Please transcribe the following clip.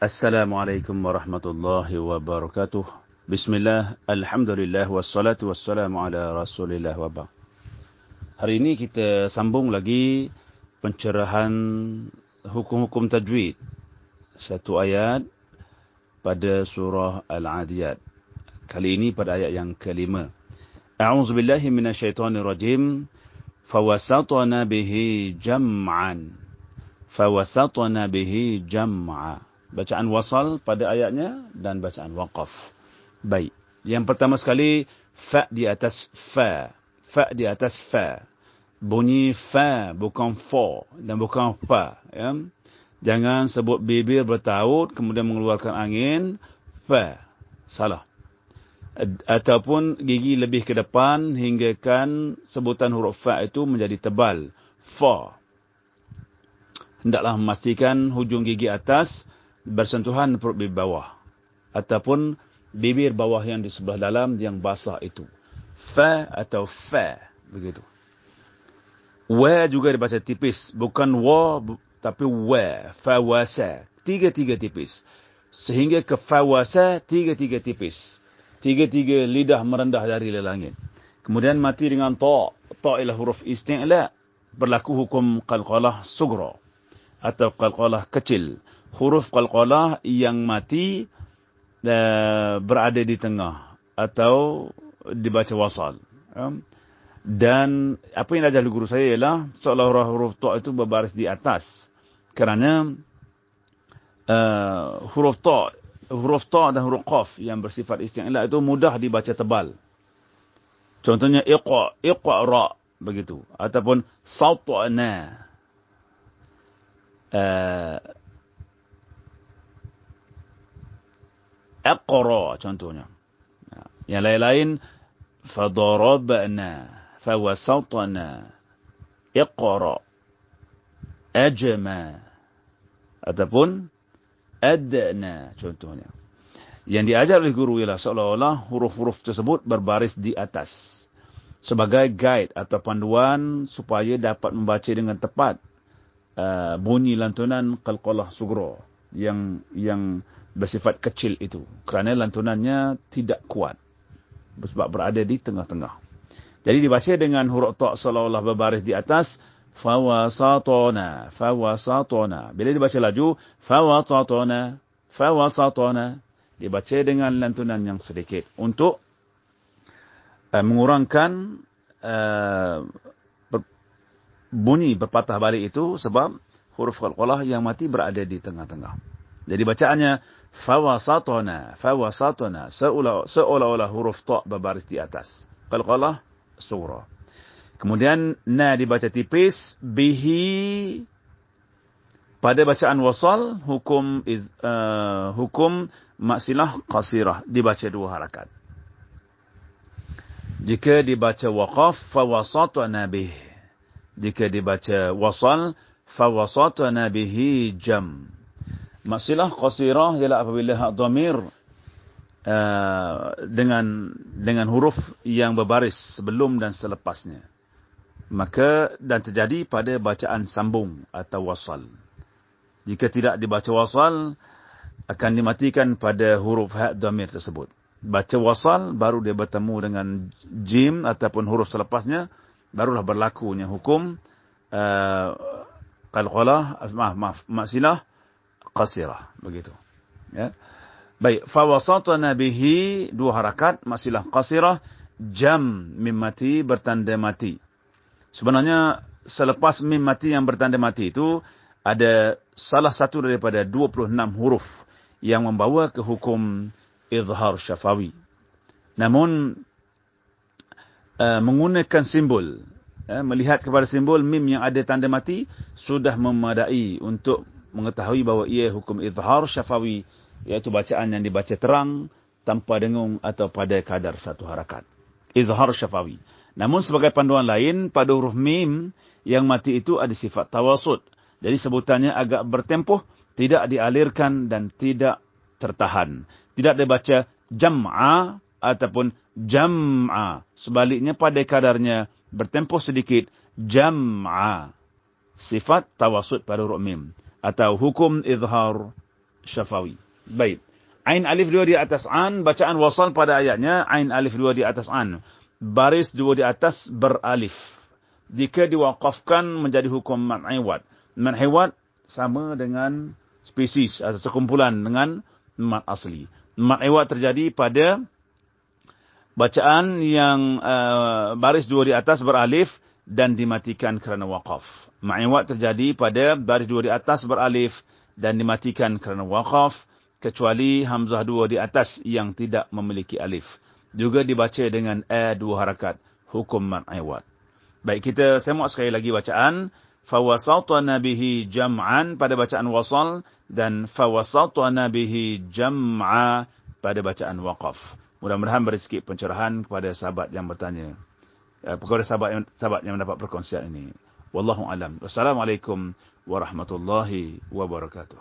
Assalamualaikum warahmatullahi wabarakatuh. Bismillah, Alhamdulillah, wassalatu wassalamu ala rasulillah wabah. Hari ini kita sambung lagi pencerahan hukum-hukum tajwid. Satu ayat pada surah Al-Adiyat. Kali ini pada ayat yang kelima. A'udzu billahi minasyaitonir rajim. Fawasatna bihi jam'an. Fawasatna bihi jam'a. Bacaan wasal pada ayatnya dan bacaan waqaf. Baik. Yang pertama sekali fa di atas fa. Fa di atas fa. Bunyi fa bukan fa dan bukan fa, ya. Jangan sebut bibir bertaut kemudian mengeluarkan angin fa. Salah ataupun gigi lebih ke depan hinggakan sebutan huruf fa itu menjadi tebal. Fa. Hendaklah memastikan hujung gigi atas bersentuhan perut bibir bawah. Ataupun bibir bawah yang di sebelah dalam yang basah itu. Fa atau fa. Begitu. Wa juga dibaca tipis. Bukan wa tapi wa. Fa wasa. Tiga-tiga tipis. Sehingga ke fa wasa tiga-tiga tipis tiga-tiga lidah merendah dari langit. Kemudian mati dengan ta. Ta ialah huruf isti'la. Berlaku hukum qalqalah sugra. Atau qalqalah kecil. Huruf qalqalah yang mati uh, berada di tengah. Atau dibaca wasal. Dan apa yang ajar guru saya ialah seolah-olah huruf ta itu berbaris di atas. Kerana uh, huruf ta huruf ta dan huruf qaf yang bersifat isti'la itu mudah dibaca tebal. Contohnya iqa, iqa ra begitu ataupun sautana. Aqra contohnya. Yang lain-lain fadarabna, fawasatna, iqra, ajma ataupun adna contohnya. Yang diajar oleh guru ialah seolah-olah huruf-huruf tersebut berbaris di atas. Sebagai guide atau panduan supaya dapat membaca dengan tepat uh, bunyi lantunan qalqalah sugro yang yang bersifat kecil itu. Kerana lantunannya tidak kuat. Sebab berada di tengah-tengah. Jadi dibaca dengan huruf ta' seolah-olah berbaris di atas fawasatona fawasatona bila dibaca laju fawasatona fawasatona dibaca dengan lantunan yang sedikit untuk uh, mengurangkan uh, bunyi berpatah balik itu sebab huruf qalqalah yang mati berada di tengah-tengah jadi bacaannya fawasatona fawasatona seolah-olah huruf ta berbaris di atas qalqalah surah Kemudian na dibaca tipis bihi pada bacaan wasal hukum uh, hukum maksilah qasirah dibaca dua harakat. Jika dibaca waqaf fa wasatna bih. Jika dibaca wasal fa wasatna bihi jam. Maksilah qasirah ialah apabila hak dhamir uh, dengan dengan huruf yang berbaris sebelum dan selepasnya maka dan terjadi pada bacaan sambung atau wasal. Jika tidak dibaca wasal, akan dimatikan pada huruf ha' damir tersebut. Baca wasal, baru dia bertemu dengan jim ataupun huruf selepasnya, barulah berlakunya hukum uh, qalqalah, maaf, maaf, maksilah, qasirah. Begitu. Ya. Baik, fawasatana bihi, dua harakat, maksilah qasirah, jam mimati bertanda mati. Sebenarnya selepas mim mati yang bertanda mati itu ada salah satu daripada 26 huruf yang membawa ke hukum izhar syafawi. Namun uh, menggunakan simbol uh, melihat kepada simbol mim yang ada tanda mati sudah memadai untuk mengetahui bahawa ia hukum izhar syafawi iaitu bacaan yang dibaca terang tanpa dengung atau pada kadar satu harakat. Izhar syafawi. Namun sebagai panduan lain, pada huruf mim yang mati itu ada sifat tawasud. Jadi sebutannya agak bertempuh, tidak dialirkan dan tidak tertahan. Tidak dibaca jam'a ataupun jam'a. Sebaliknya pada kadarnya bertempuh sedikit jam'a. Sifat tawasud pada huruf mim. Atau hukum izhar syafawi. Baik. Ain alif dua di atas an, bacaan wasal pada ayatnya, ain alif dua di atas an. Baris dua di atas beralif. Jika diwakafkan menjadi hukum man'iwat. Man'iwat sama dengan spesies atau sekumpulan dengan mat asli. Man'iwat terjadi pada bacaan yang uh, baris dua di atas beralif dan dimatikan kerana wakaf. Ma'iwat terjadi pada baris dua di atas beralif dan dimatikan kerana wakaf kecuali hamzah dua di atas yang tidak memiliki alif. Juga dibaca dengan a dua harakat. Hukum ma'iwat. Baik, kita semak sekali lagi bacaan. Fawasatana bihi jam'an pada bacaan wasal dan fawasatana bihi jam'a pada bacaan waqaf. Mudah-mudahan beri sikit pencerahan kepada sahabat yang bertanya. Eh, kepada sahabat yang, sahabat yang mendapat perkongsian ini. Wallahu alam. Wassalamualaikum warahmatullahi wabarakatuh.